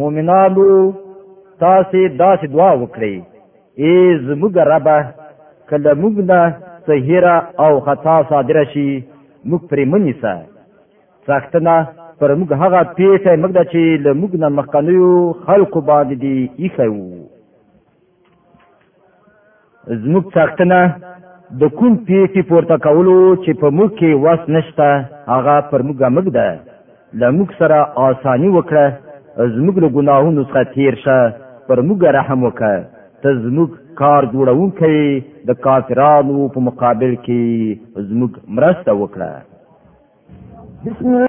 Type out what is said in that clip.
مؤمنانو تاسو داسې دعا وکړئ ای زموږ ربه کله موږ نه سهیره او خطا صادر شي موږ پرې منیسه سختنه پر موږ هغه پیښه موږ چې له موږ نه مخکنیو خلکو باندې دی ایښی وو زموږ څښتنه د کوم پیسي پورته کولو چې په موږ کې وس نشته هغه پر موږ موږ ده له موږ سره آسانی وکړه زموږ له ګناهونو څخه تیر شه پر موږ رحم وکړه ته زموږ کار جوړونکی د کافرانو په مقابل کې زموږ مرسته وکړه بسم الله